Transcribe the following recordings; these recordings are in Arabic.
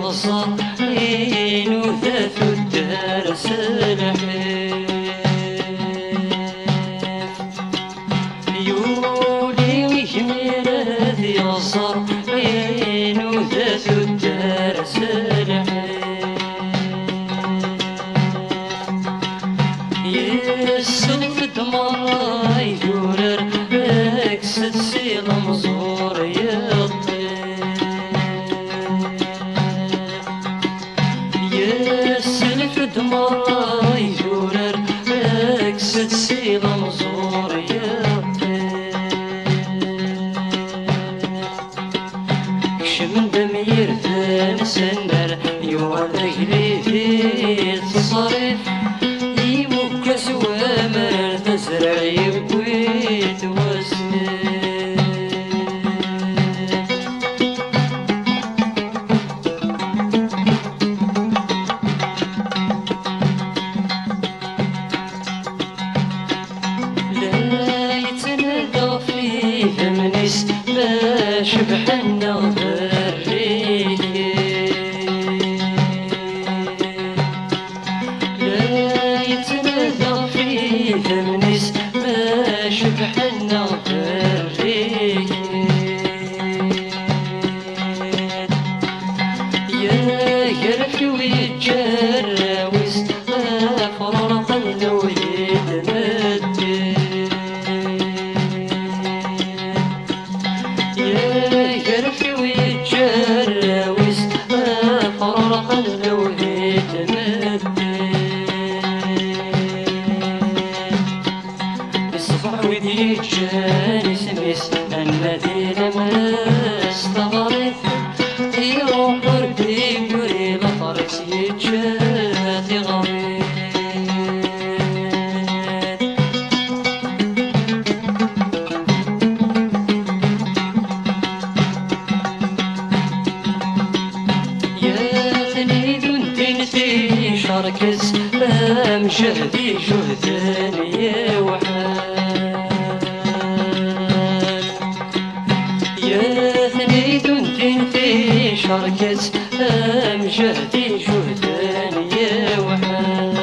يغصر ينوث الدرس الحيف يولي ويجمل ذي يغصر ينوث الدرس الحيف يسلف دمار يدورر اكسد كشم دم يرثن سنر يوالك لي في التصريف يمك سوامر تزرع يبوي توسني لا يتنادى فيه منيس ما شبحنا فيه منيس ما شبحنا بريك يا يرفي ويتجراوز جاني سميس المدينة مستغرب يروح وردي يوري لطرس يتشاتي غريب يا ثنيد ام جهدي جهدان يا يا ثنيد تنتي شركز ام جهدي جهدان يا وحال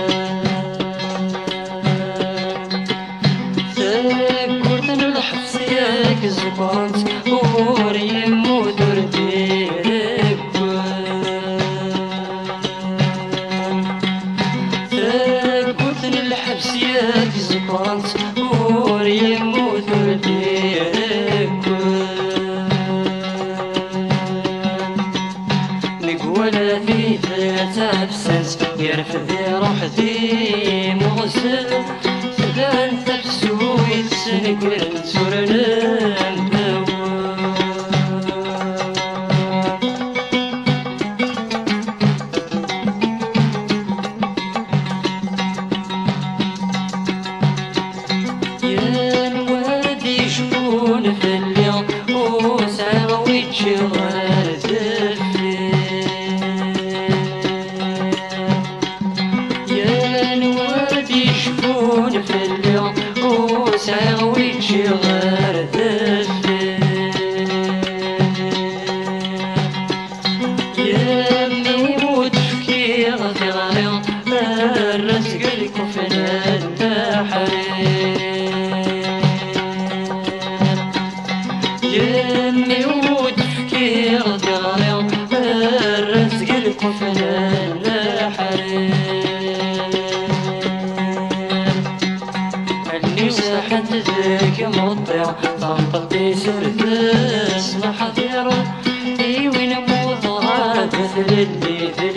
تذكرت الحفص ياك زبانت وريم ودر ديرك تذكرت الحبس ياك زبانت وريم ودر ديرك بسنس يرفض روحتي مغسل فدان تبسوي تسنقر سورنا يا الكفن التحرير يمي وتفكير تغريض الرزق الكفن الحرير اني ساحت ذيك مطيع طنطتي سرت اسمح حضيرة اي وين موضوعات مثل اللي في